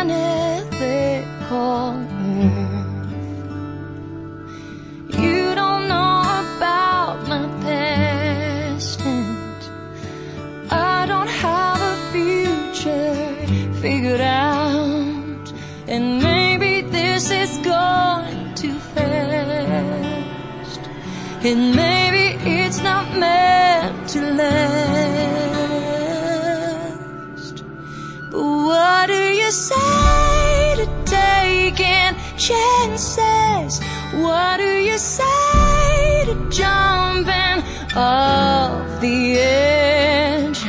unethical earth. You don't know about my past, and I don't have a future figured out. And maybe this is going too fast, and maybe it's not meant to last. they say to taking chances? What do you say to jumping off the edge?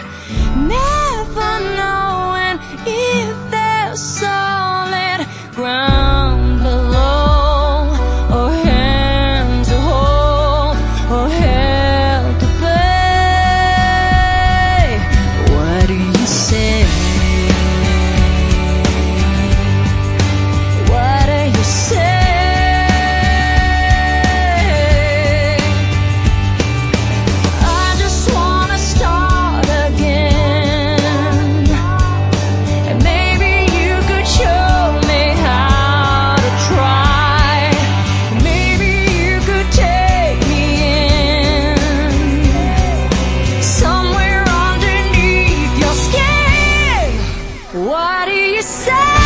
Never knowing if there's What do you say?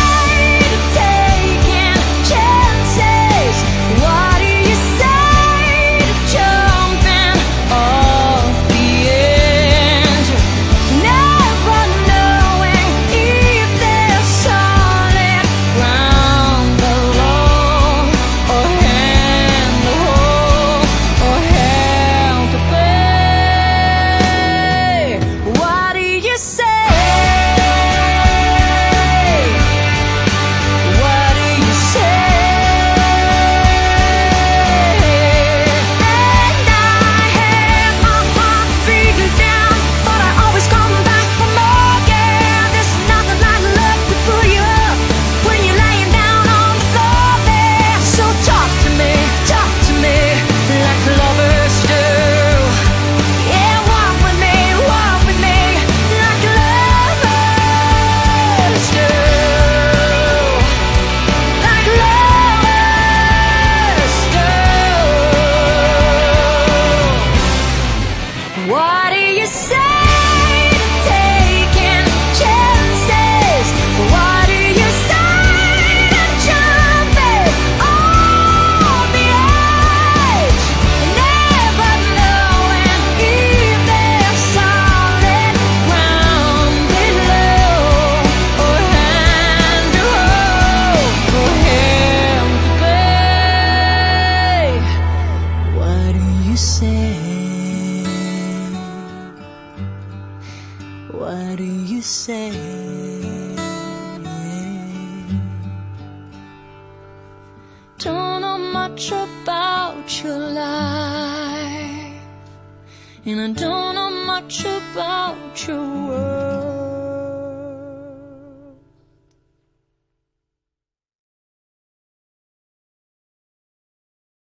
say. Don't know much about your life And I don't know much about your world.